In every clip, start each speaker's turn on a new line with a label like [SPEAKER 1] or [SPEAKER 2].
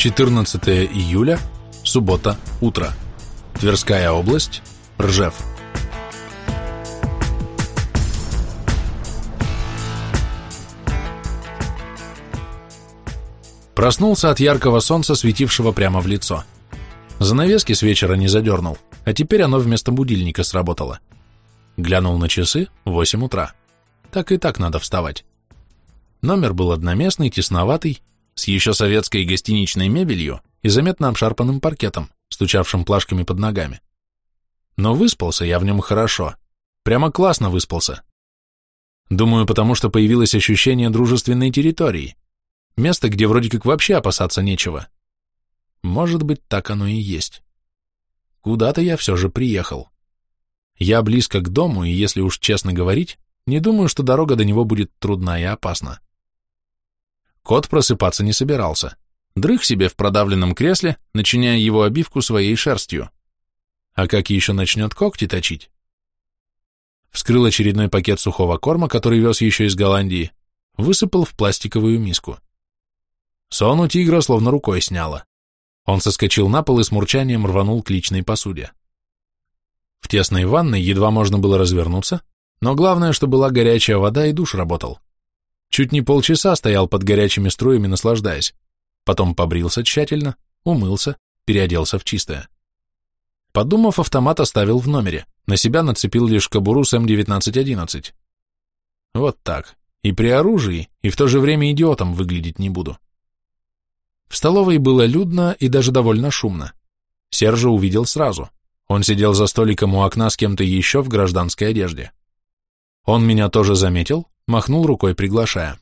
[SPEAKER 1] 14 июля, суббота, утро. Тверская область, Ржев. Проснулся от яркого солнца, светившего прямо в лицо. Занавески с вечера не задернул, а теперь оно вместо будильника сработало. Глянул на часы, 8 утра. Так и так надо вставать. Номер был одноместный, тесноватый, с еще советской гостиничной мебелью и заметно обшарпанным паркетом, стучавшим плашками под ногами. Но выспался я в нем хорошо. Прямо классно выспался. Думаю, потому что появилось ощущение дружественной территории. Место, где вроде как вообще опасаться нечего. Может быть, так оно и есть. Куда-то я все же приехал. Я близко к дому, и если уж честно говорить, не думаю, что дорога до него будет трудна и опасна. Кот просыпаться не собирался. Дрых себе в продавленном кресле, начиняя его обивку своей шерстью. А как еще начнет когти точить? Вскрыл очередной пакет сухого корма, который вез еще из Голландии, высыпал в пластиковую миску. Сон у тигра словно рукой сняло. Он соскочил на пол и с мурчанием рванул к личной посуде. В тесной ванной едва можно было развернуться, но главное, что была горячая вода и душ работал. Чуть не полчаса стоял под горячими струями, наслаждаясь. Потом побрился тщательно, умылся, переоделся в чистое. Подумав, автомат оставил в номере, на себя нацепил лишь кобуру с М1911. Вот так. И при оружии, и в то же время идиотом выглядеть не буду. В столовой было людно и даже довольно шумно. Сержа увидел сразу. Он сидел за столиком у окна с кем-то еще в гражданской одежде. Он меня тоже заметил, махнул рукой, приглашая.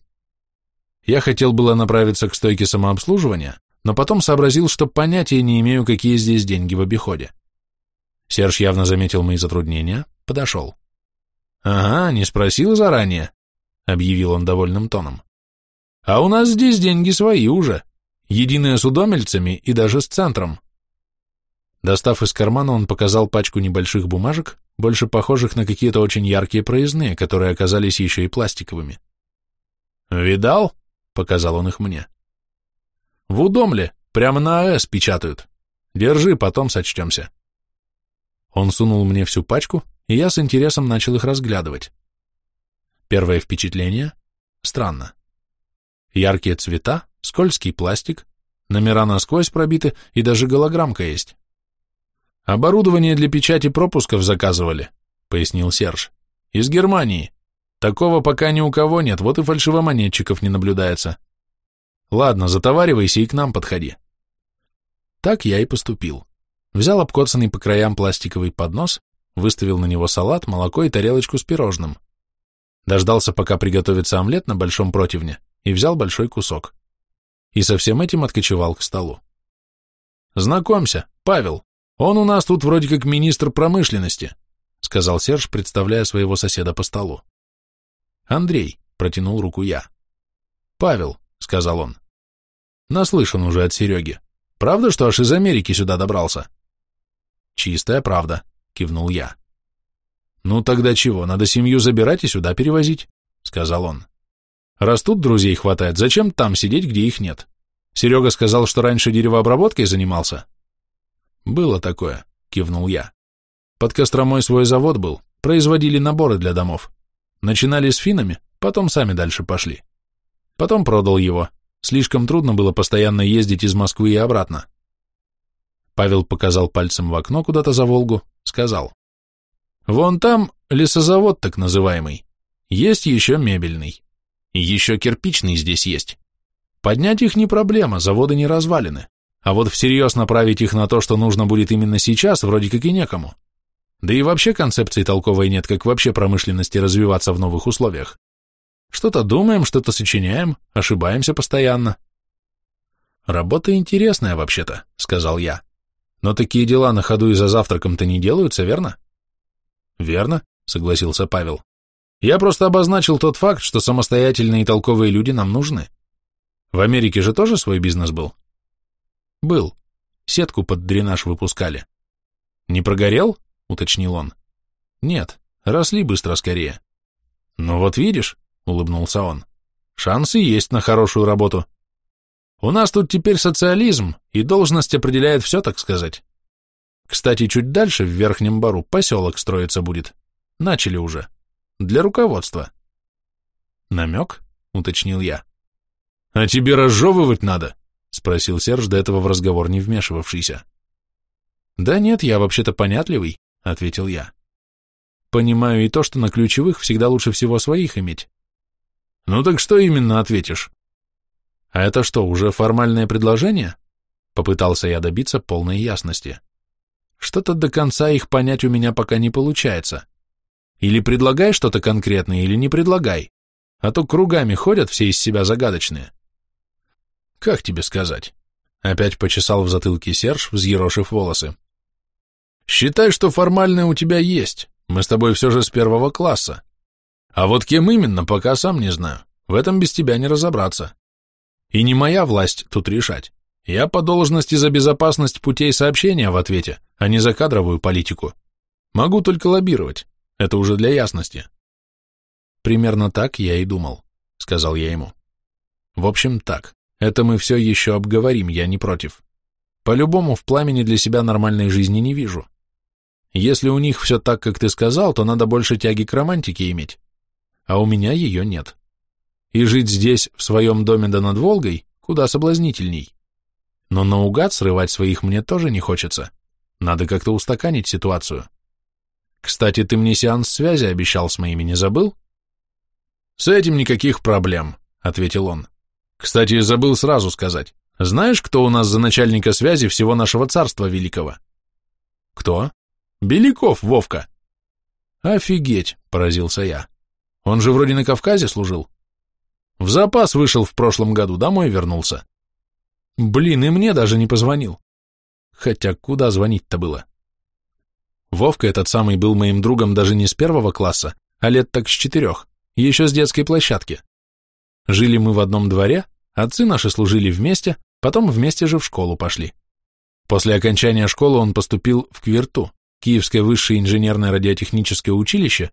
[SPEAKER 1] Я хотел было направиться к стойке самообслуживания, но потом сообразил, что понятия не имею, какие здесь деньги в обиходе. Серж явно заметил мои затруднения, подошел. «Ага, не спросил заранее», — объявил он довольным тоном. «А у нас здесь деньги свои уже, единые с удомельцами и даже с центром». Достав из кармана, он показал пачку небольших бумажек, больше похожих на какие-то очень яркие проездные, которые оказались еще и пластиковыми. «Видал?» — показал он их мне. «В Удомле, прямо на АЭС печатают. Держи, потом сочтемся». Он сунул мне всю пачку, и я с интересом начал их разглядывать. Первое впечатление — странно. Яркие цвета, скользкий пластик, номера насквозь пробиты, и даже голограммка есть. Оборудование для печати пропусков заказывали, пояснил Серж. Из Германии. Такого пока ни у кого нет, вот и фальшивомонетчиков не наблюдается. Ладно, затоваривайся и к нам подходи. Так я и поступил. Взял обкоцанный по краям пластиковый поднос, выставил на него салат, молоко и тарелочку с пирожным. Дождался, пока приготовится омлет на большом противне, и взял большой кусок. И со всем этим откочевал к столу. Знакомься, Павел, «Он у нас тут вроде как министр промышленности», — сказал Серж, представляя своего соседа по столу. «Андрей», — протянул руку я. «Павел», — сказал он. «Наслышан уже от Сереги. Правда, что аж из Америки сюда добрался?» «Чистая правда», — кивнул я. «Ну тогда чего, надо семью забирать и сюда перевозить», — сказал он. «Раз тут друзей хватает, зачем там сидеть, где их нет? Серега сказал, что раньше деревообработкой занимался, «Было такое», — кивнул я. «Под Костромой свой завод был, производили наборы для домов. Начинали с финами, потом сами дальше пошли. Потом продал его. Слишком трудно было постоянно ездить из Москвы и обратно». Павел показал пальцем в окно куда-то за Волгу, сказал. «Вон там лесозавод так называемый. Есть еще мебельный. Еще кирпичный здесь есть. Поднять их не проблема, заводы не развалины. А вот всерьез направить их на то, что нужно будет именно сейчас, вроде как и некому. Да и вообще концепции толковой нет, как вообще промышленности развиваться в новых условиях. Что-то думаем, что-то сочиняем, ошибаемся постоянно. Работа интересная вообще-то, сказал я. Но такие дела на ходу и за завтраком-то не делаются, верно? Верно, согласился Павел. Я просто обозначил тот факт, что самостоятельные и толковые люди нам нужны. В Америке же тоже свой бизнес был? Был. Сетку под дренаж выпускали. Не прогорел? Уточнил он. Нет, росли быстро скорее. Ну вот видишь, улыбнулся он. Шансы есть на хорошую работу. У нас тут теперь социализм, и должность определяет все, так сказать. Кстати, чуть дальше, в Верхнем Бару, поселок строиться будет. Начали уже. Для руководства. Намек? Уточнил я. А тебе разжевывать надо? Спросил Серж, до этого в разговор не вмешивавшийся. Да нет, я вообще-то понятливый, ответил я. Понимаю и то, что на ключевых всегда лучше всего своих иметь. Ну так что именно ответишь? А это что, уже формальное предложение? Попытался я добиться полной ясности. Что-то до конца их понять у меня пока не получается. Или предлагай что-то конкретное, или не предлагай. А то кругами ходят все из себя загадочные. Как тебе сказать? Опять почесал в затылке Серж, взъерошив волосы. Считай, что формальное у тебя есть. Мы с тобой все же с первого класса. А вот кем именно, пока сам не знаю. В этом без тебя не разобраться. И не моя власть тут решать. Я по должности за безопасность путей сообщения в ответе, а не за кадровую политику. Могу только лоббировать. Это уже для ясности. Примерно так я и думал, сказал я ему. В общем, так. Это мы все еще обговорим, я не против. По-любому в пламени для себя нормальной жизни не вижу. Если у них все так, как ты сказал, то надо больше тяги к романтике иметь. А у меня ее нет. И жить здесь, в своем доме да над Волгой, куда соблазнительней. Но наугад срывать своих мне тоже не хочется. Надо как-то устаканить ситуацию. Кстати, ты мне сеанс связи обещал с моими, не забыл? С этим никаких проблем, ответил он. Кстати, забыл сразу сказать. Знаешь, кто у нас за начальника связи всего нашего царства великого? Кто? Беляков, Вовка. Офигеть, поразился я. Он же вроде на Кавказе служил. В запас вышел в прошлом году, домой вернулся. Блин, и мне даже не позвонил. Хотя куда звонить-то было? Вовка этот самый был моим другом даже не с первого класса, а лет так с четырех, еще с детской площадки. Жили мы в одном дворе, отцы наши служили вместе, потом вместе же в школу пошли. После окончания школы он поступил в Квирту, Киевское высшее инженерное радиотехническое училище,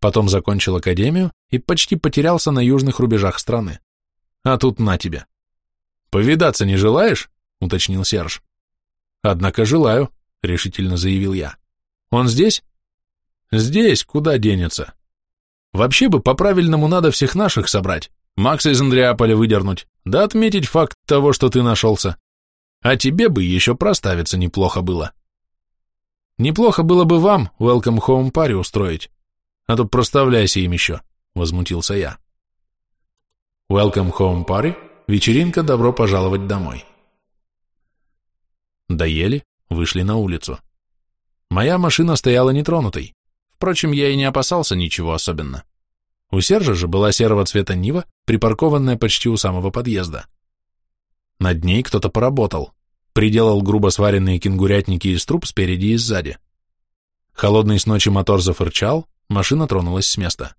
[SPEAKER 1] потом закончил академию и почти потерялся на южных рубежах страны. А тут на тебе. «Повидаться не желаешь?» — уточнил Серж. «Однако желаю», — решительно заявил я. «Он здесь?» «Здесь, куда денется?» «Вообще бы по-правильному надо всех наших собрать, Макса из Андреаполя выдернуть, да отметить факт того, что ты нашелся. А тебе бы еще проставиться неплохо было». «Неплохо было бы вам welcome home пари устроить, а то проставляйся им еще», — возмутился я. Welcome home party – вечеринка «Добро пожаловать домой». Доели, вышли на улицу. Моя машина стояла нетронутой. Впрочем, я и не опасался ничего особенно. У Сержа же была серого цвета Нива, припаркованная почти у самого подъезда. Над ней кто-то поработал, приделал грубо сваренные кенгурятники из труб спереди и сзади. Холодный с ночи мотор зафырчал, Машина тронулась с места.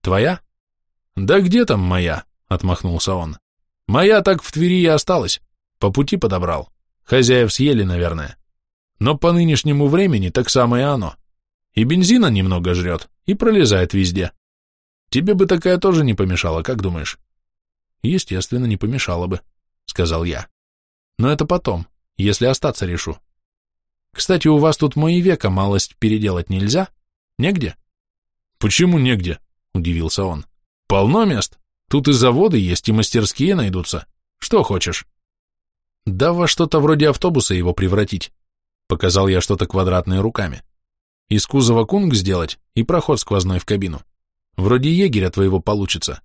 [SPEAKER 1] «Твоя?» «Да где там моя?» — отмахнулся он. «Моя так в Твери и осталась. По пути подобрал. Хозяев съели, наверное. Но по нынешнему времени так самое оно. И бензина немного жрет, и пролезает везде. Тебе бы такая тоже не помешала, как думаешь?» «Естественно, не помешала бы», — сказал я. «Но это потом, если остаться решу. Кстати, у вас тут мои века малость переделать нельзя?» Негде? Почему негде? Удивился он. Полно мест. Тут и заводы есть, и мастерские найдутся. Что хочешь? Да во что-то вроде автобуса его превратить. Показал я что-то квадратное руками. Из кузова кунг сделать и проход сквозной в кабину. Вроде егеря твоего получится.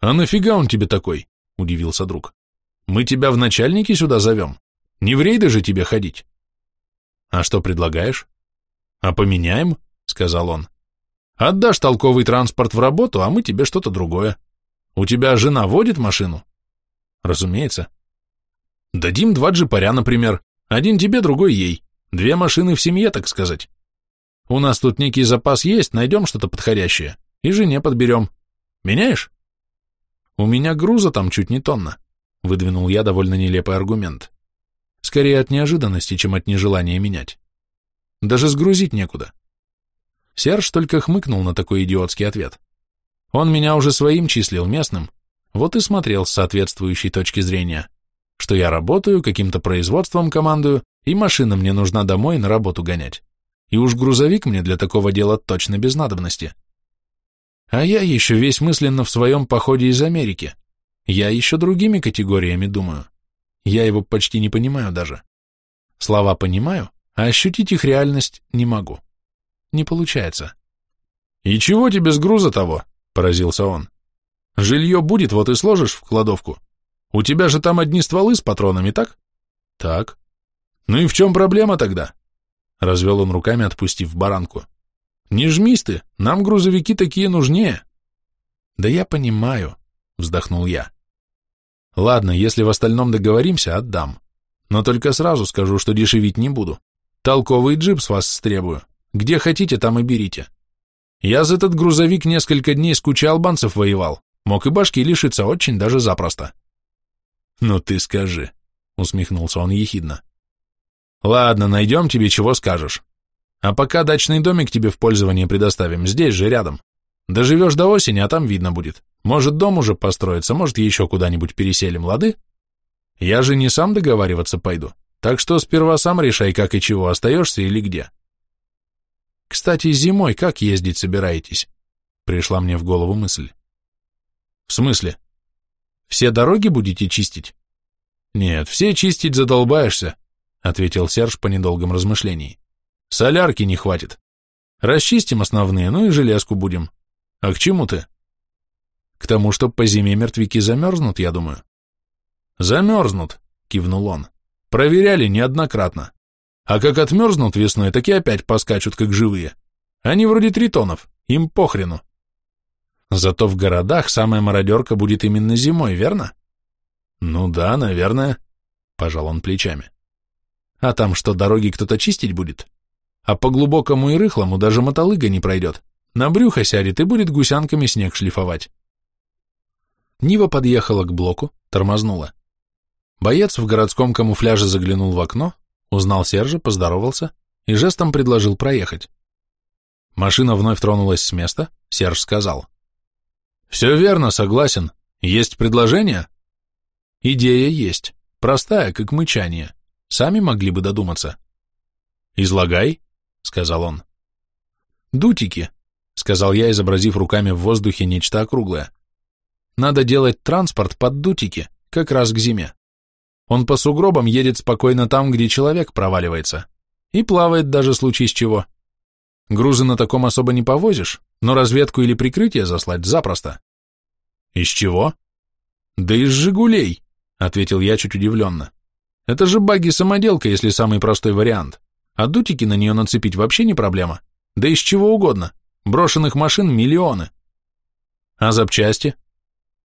[SPEAKER 1] А нафига он тебе такой? Удивился друг. Мы тебя в начальники сюда зовем. Не в рейды же тебе ходить. А что предлагаешь? А поменяем? — сказал он. «Отдашь толковый транспорт в работу, а мы тебе что-то другое. У тебя жена водит машину?» «Разумеется». «Дадим два джипаря, например. Один тебе, другой ей. Две машины в семье, так сказать. У нас тут некий запас есть, найдем что-то подходящее. И жене подберем. Меняешь?» «У меня груза там чуть не тонна», — выдвинул я довольно нелепый аргумент. Скорее от неожиданности, чем от нежелания менять. Даже сгрузить некуда. Серж только хмыкнул на такой идиотский ответ. Он меня уже своим числил, местным. Вот и смотрел с соответствующей точки зрения, что я работаю, каким-то производством командую, и машина мне нужна домой на работу гонять. И уж грузовик мне для такого дела точно без надобности. А я еще весь мысленно в своем походе из Америки. Я еще другими категориями думаю. Я его почти не понимаю даже. Слова понимаю, а ощутить их реальность не могу. Не получается. «И чего тебе с груза того?» – поразился он. «Жилье будет, вот и сложишь в кладовку. У тебя же там одни стволы с патронами, так?» «Так». «Ну и в чем проблема тогда?» Развел он руками, отпустив баранку. «Не жмись ты, нам грузовики такие нужнее». «Да я понимаю», — вздохнул я. «Ладно, если в остальном договоримся, отдам. Но только сразу скажу, что дешевить не буду. Толковый джип с вас стребую. Где хотите, там и берите. Я за этот грузовик несколько дней с кучей албанцев воевал. Мог и башки лишиться очень даже запросто». «Ну ты скажи», — усмехнулся он ехидно. Ладно, найдем тебе, чего скажешь. А пока дачный домик тебе в пользование предоставим, здесь же рядом. Доживешь до осени, а там видно будет. Может, дом уже построится, может, еще куда-нибудь переселим, лады? Я же не сам договариваться пойду, так что сперва сам решай, как и чего, остаешься или где. Кстати, зимой как ездить собираетесь? Пришла мне в голову мысль. В смысле? Все дороги будете чистить? Нет, все чистить задолбаешься, ответил Серж по недолгом размышлении. Солярки не хватит. Расчистим основные, ну и железку будем. А к чему ты? К тому, что по зиме мертвяки замерзнут, я думаю. Замерзнут, кивнул он. Проверяли неоднократно. А как отмерзнут весной, так и опять поскачут, как живые. Они вроде тритонов, им похрену. Зато в городах самая мародерка будет именно зимой, верно? Ну да, наверное, пожал он плечами. А там что, дороги кто-то чистить будет? А по глубокому и рыхлому даже мотолыга не пройдет. На брюхо сядет и будет гусянками снег шлифовать. Нива подъехала к блоку, тормознула. Боец в городском камуфляже заглянул в окно, узнал Сержа, поздоровался и жестом предложил проехать. Машина вновь тронулась с места, Серж сказал. «Все верно, согласен. Есть предложение?» «Идея есть. Простая, как мычание. Сами могли бы додуматься. «Излагай», — сказал он. «Дутики», — сказал я, изобразив руками в воздухе нечто округлое. «Надо делать транспорт под дутики, как раз к зиме. Он по сугробам едет спокойно там, где человек проваливается. И плавает даже случай с чего. Грузы на таком особо не повозишь, но разведку или прикрытие заслать запросто». «Из чего?» «Да из «Жигулей», — ответил я чуть удивленно. Это же багги-самоделка, если самый простой вариант. А дутики на нее нацепить вообще не проблема. Да из чего угодно. Брошенных машин миллионы. А запчасти?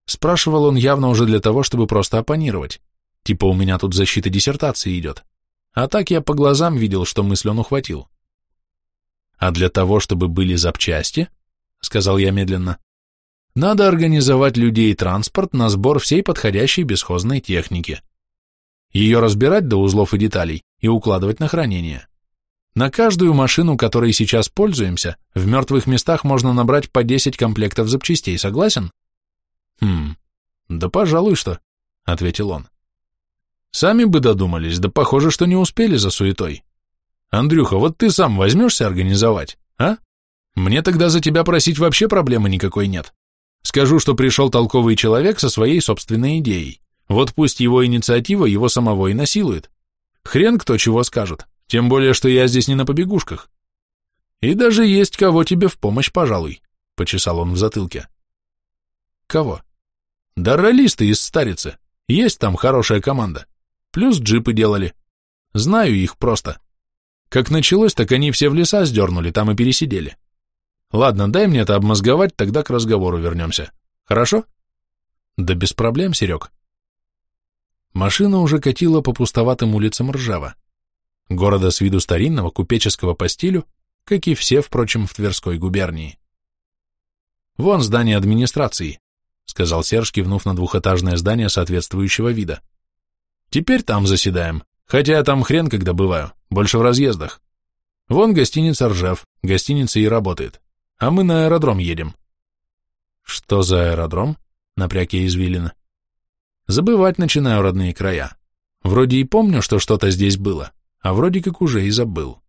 [SPEAKER 1] Спрашивал он явно уже для того, чтобы просто оппонировать. Типа у меня тут защита диссертации идет. А так я по глазам видел, что мысль он ухватил. А для того, чтобы были запчасти, сказал я медленно, надо организовать людей и транспорт на сбор всей подходящей бесхозной техники ее разбирать до узлов и деталей и укладывать на хранение. На каждую машину, которой сейчас пользуемся, в мертвых местах можно набрать по 10 комплектов запчастей, согласен? Хм, да пожалуй что, ответил он. Сами бы додумались, да похоже, что не успели за суетой. Андрюха, вот ты сам возьмешься организовать, а? Мне тогда за тебя просить вообще проблемы никакой нет. Скажу, что пришел толковый человек со своей собственной идеей. Вот пусть его инициатива его самого и насилует. Хрен кто чего скажет, тем более, что я здесь не на побегушках. И даже есть кого тебе в помощь, пожалуй, — почесал он в затылке. Кого? Да ролисты из Старицы. Есть там хорошая команда. Плюс джипы делали. Знаю их просто. Как началось, так они все в леса сдернули, там и пересидели. Ладно, дай мне это обмозговать, тогда к разговору вернемся. Хорошо? Да без проблем, Серег. Машина уже катила по пустоватым улицам Ржава, города с виду старинного, купеческого по стилю, как и все, впрочем, в Тверской губернии. «Вон здание администрации», — сказал Серж, кивнув на двухэтажное здание соответствующего вида. «Теперь там заседаем, хотя я там хрен когда бываю, больше в разъездах. Вон гостиница Ржев, гостиница и работает, а мы на аэродром едем». «Что за аэродром?» — напряг я извилина. Забывать начинаю родные края. Вроде и помню, что что-то здесь было, а вроде как уже и забыл.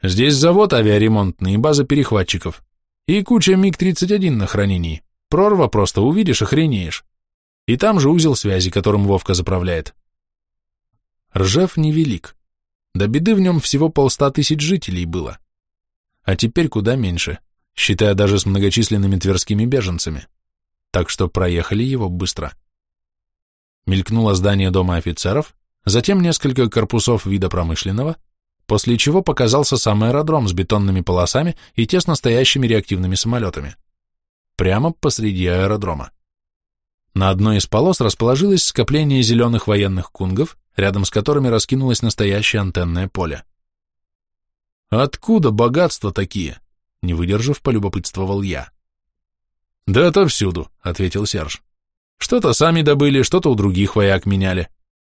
[SPEAKER 1] Здесь завод авиаремонтный и база перехватчиков. И куча МиГ-31 на хранении. Прорва просто увидишь, охренеешь. И там же узел связи, которым Вовка заправляет. Ржев невелик. До беды в нем всего полста тысяч жителей было. А теперь куда меньше, считая даже с многочисленными тверскими беженцами. Так что проехали его быстро. Мелькнуло здание дома офицеров, затем несколько корпусов вида промышленного, после чего показался сам аэродром с бетонными полосами и тесно стоящими реактивными самолетами. Прямо посреди аэродрома. На одной из полос расположилось скопление зеленых военных кунгов, рядом с которыми раскинулось настоящее антенное поле. «Откуда богатства такие?» — не выдержав, полюбопытствовал я. «Да отовсюду», — ответил Серж. «Что-то сами добыли, что-то у других вояк меняли.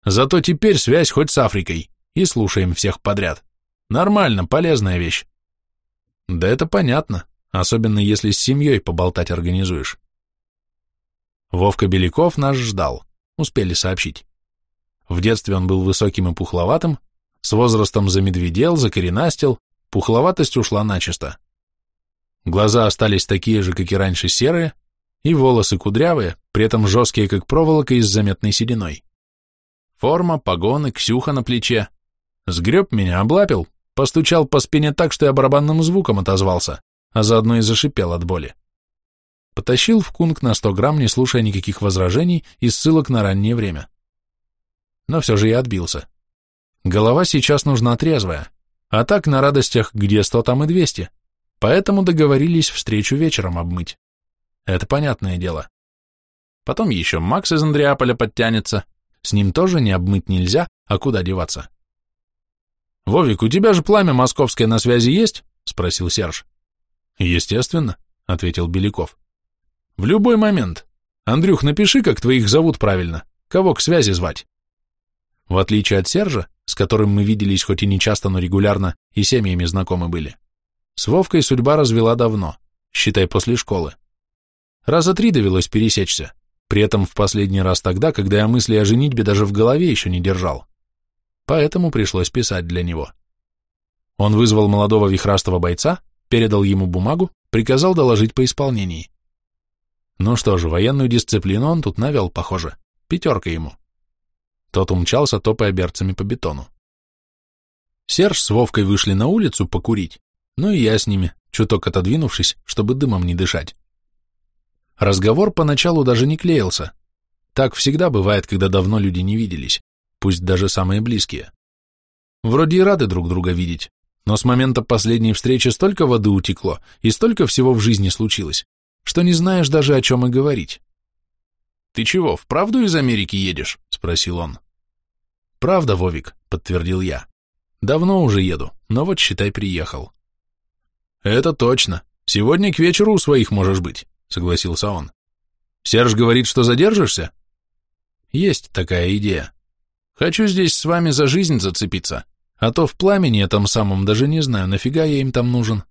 [SPEAKER 1] Зато теперь связь хоть с Африкой, и слушаем всех подряд. Нормально, полезная вещь». «Да это понятно, особенно если с семьей поболтать организуешь». Вовка Беляков нас ждал, успели сообщить. В детстве он был высоким и пухловатым, с возрастом замедведел, закоренастил, пухловатость ушла начисто. Глаза остались такие же, как и раньше, серые, и волосы кудрявые, при этом жесткие, как проволока, и с заметной сединой. Форма, погоны, Ксюха на плече. Сгреб меня, облапил, постучал по спине так, что я барабанным звуком отозвался, а заодно и зашипел от боли. Потащил в кунг на сто грамм, не слушая никаких возражений и ссылок на раннее время. Но все же я отбился. Голова сейчас нужна трезвая, а так на радостях где сто, там и двести, поэтому договорились встречу вечером обмыть. Это понятное дело. Потом еще Макс из Андреаполя подтянется, с ним тоже не обмыть нельзя, а куда деваться? «Вовик, у тебя же пламя московское на связи есть?» — спросил Серж. «Естественно», — ответил Беляков. В любой момент. Андрюх, напиши, как твоих зовут правильно. Кого к связи звать? В отличие от Сержа, с которым мы виделись хоть и не часто, но регулярно, и семьями знакомы были, с Вовкой судьба развела давно, считай, после школы. Раза три довелось пересечься, при этом в последний раз тогда, когда я мысли о женитьбе даже в голове еще не держал. Поэтому пришлось писать для него. Он вызвал молодого вихрастого бойца, передал ему бумагу, приказал доложить по исполнении. Ну что же, военную дисциплину он тут навел, похоже. Пятерка ему. Тот умчался, топая берцами по бетону. Серж с Вовкой вышли на улицу покурить, ну и я с ними, чуток отодвинувшись, чтобы дымом не дышать. Разговор поначалу даже не клеился. Так всегда бывает, когда давно люди не виделись, пусть даже самые близкие. Вроде и рады друг друга видеть, но с момента последней встречи столько воды утекло и столько всего в жизни случилось, что не знаешь даже, о чем и говорить. «Ты чего, вправду из Америки едешь?» — спросил он. «Правда, Вовик», — подтвердил я. «Давно уже еду, но вот, считай, приехал». «Это точно. Сегодня к вечеру у своих можешь быть», — согласился он. «Серж говорит, что задержишься?» «Есть такая идея. Хочу здесь с вами за жизнь зацепиться, а то в пламени этом самом даже не знаю, нафига я им там нужен».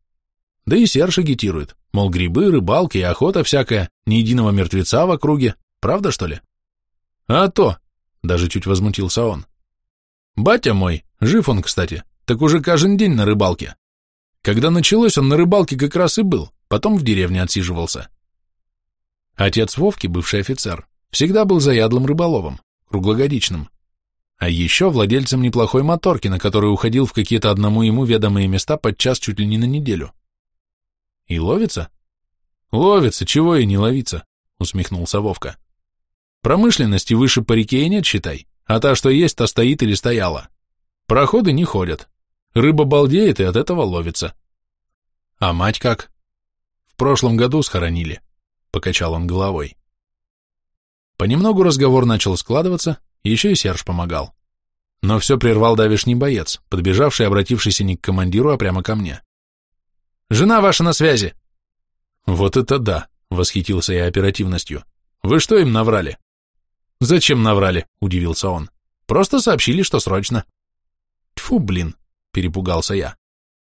[SPEAKER 1] Да и Серж агитирует, мол, грибы, рыбалки и охота всякая, ни единого мертвеца в округе, правда, что ли? А то, даже чуть возмутился он. Батя мой, жив он, кстати, так уже каждый день на рыбалке. Когда началось, он на рыбалке как раз и был, потом в деревне отсиживался. Отец Вовки, бывший офицер, всегда был заядлым рыболовом, круглогодичным. А еще владельцем неплохой моторки, на которой уходил в какие-то одному ему ведомые места подчас чуть ли не на неделю. И ловится? Ловится, чего и не ловится, усмехнулся Вовка. Промышленности выше по реке и нет, считай, а та, что есть, та стоит или стояла. Проходы не ходят. Рыба балдеет и от этого ловится. А мать как? В прошлом году схоронили, покачал он головой. Понемногу разговор начал складываться, еще и Серж помогал. Но все прервал давишний боец, подбежавший, обратившийся не к командиру, а прямо ко мне. Жена ваша на связи!» «Вот это да!» — восхитился я оперативностью. «Вы что им наврали?» «Зачем наврали?» — удивился он. «Просто сообщили, что срочно». «Тьфу, блин!» — перепугался я.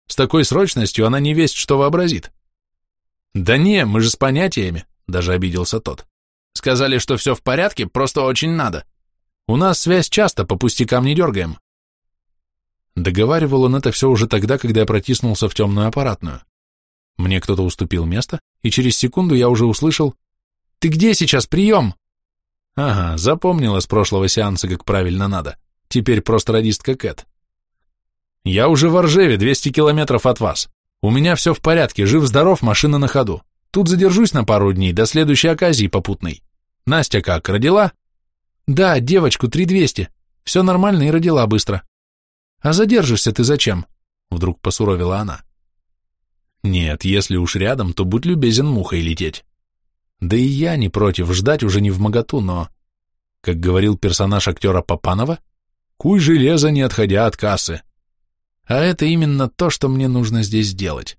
[SPEAKER 1] «С такой срочностью она не весть, что вообразит». «Да не, мы же с понятиями. даже обиделся тот. Сказали, что все в порядке, просто очень надо. У нас связь часто, по пустякам не дергаем. Договаривал он это все уже тогда, когда я протиснулся в темную аппаратную. Мне кто-то уступил место, и через секунду я уже услышал «Ты где сейчас? Прием!» Ага, запомнила с прошлого сеанса, как правильно надо. Теперь просто радистка Кэт. Я уже в Оржеве, 200 километров от вас. У меня все в порядке, жив-здоров, машина на ходу. Тут задержусь на пару дней, до следующей оказии попутной. Настя как, родила? Да, девочку, 3200. Все нормально и родила быстро. А задержишься ты зачем? Вдруг посуровила она. Нет, если уж рядом, то будь любезен мухой лететь. Да и я не против, ждать уже не в моготу, но, как говорил персонаж актера Попанова, куй железо, не отходя от кассы. А это именно то, что мне нужно здесь сделать.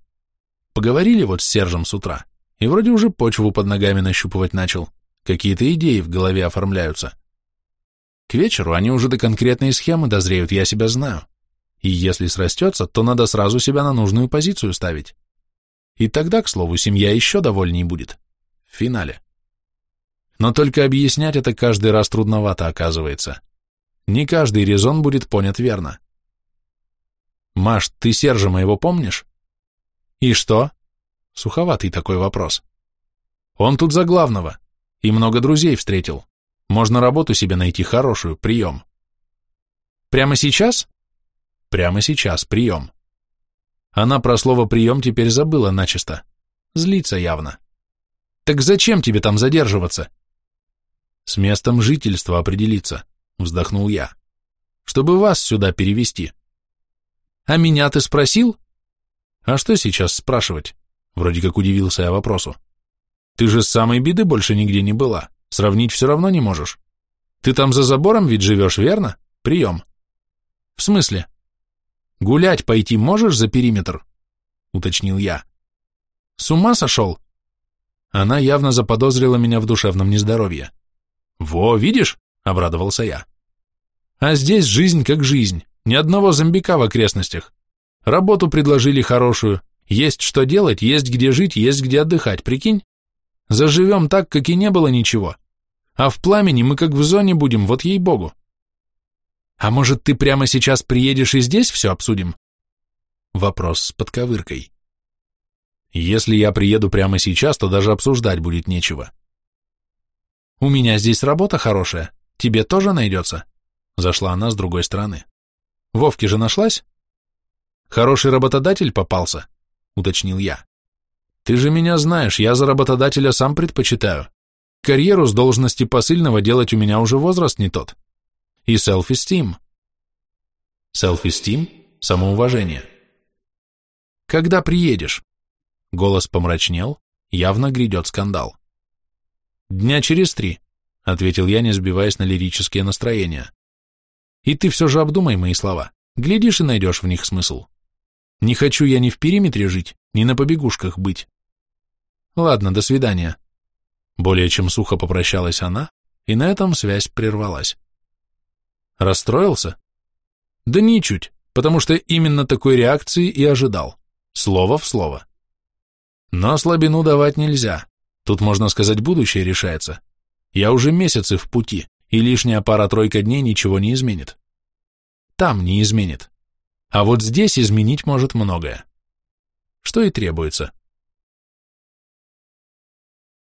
[SPEAKER 1] Поговорили вот с Сержем с утра, и вроде уже почву под ногами нащупывать начал, какие-то идеи в голове оформляются. К вечеру они уже до конкретной схемы дозреют, я себя знаю. И если срастется, то надо сразу себя на нужную позицию ставить. И тогда, к слову, семья еще довольней будет в финале. Но только объяснять это каждый раз трудновато оказывается. Не каждый резон будет понят верно. Маш, ты Сержа моего помнишь? И что? Суховатый такой вопрос. Он тут за главного. И много друзей встретил. Можно работу себе найти хорошую, прием. Прямо сейчас? Прямо сейчас, прием. Она про слово прием теперь забыла начисто. Злится явно. Так зачем тебе там задерживаться? С местом жительства определиться, вздохнул я. Чтобы вас сюда перевести. А меня ты спросил? А что сейчас спрашивать? Вроде как удивился я вопросу. Ты же с самой беды больше нигде не была. Сравнить все равно не можешь. Ты там за забором ведь живешь, верно? Прием. В смысле? Гулять пойти можешь за периметр? Уточнил я. С ума сошел? Она явно заподозрила меня в душевном нездоровье. «Во, видишь?» — обрадовался я. «А здесь жизнь как жизнь, ни одного зомбика в окрестностях. Работу предложили хорошую, есть что делать, есть где жить, есть где отдыхать, прикинь? Заживем так, как и не было ничего. А в пламени мы как в зоне будем, вот ей-богу. А может, ты прямо сейчас приедешь и здесь все обсудим?» Вопрос с подковыркой. Если я приеду прямо сейчас, то даже обсуждать будет нечего. У меня здесь работа хорошая, тебе тоже найдется? Зашла она с другой стороны. Вовке же нашлась? Хороший работодатель попался, уточнил я. Ты же меня знаешь, я за работодателя сам предпочитаю. Карьеру с должности посыльного делать у меня уже возраст не тот. И self-esteem. Self-esteem – самоуважение. Когда приедешь? Голос помрачнел, явно грядет скандал. «Дня через три», — ответил я, не сбиваясь на лирические настроения. «И ты все же обдумай мои слова. Глядишь и найдешь в них смысл. Не хочу я ни в периметре жить, ни на побегушках быть. Ладно, до свидания». Более чем сухо попрощалась она, и на этом связь прервалась. Расстроился? Да ничуть, потому что именно такой реакции и ожидал. Слово в слово. Но слабину давать нельзя. Тут, можно сказать, будущее решается. Я уже месяцы в пути, и лишняя пара-тройка дней ничего не изменит. Там не изменит. А вот здесь изменить может многое. Что и требуется.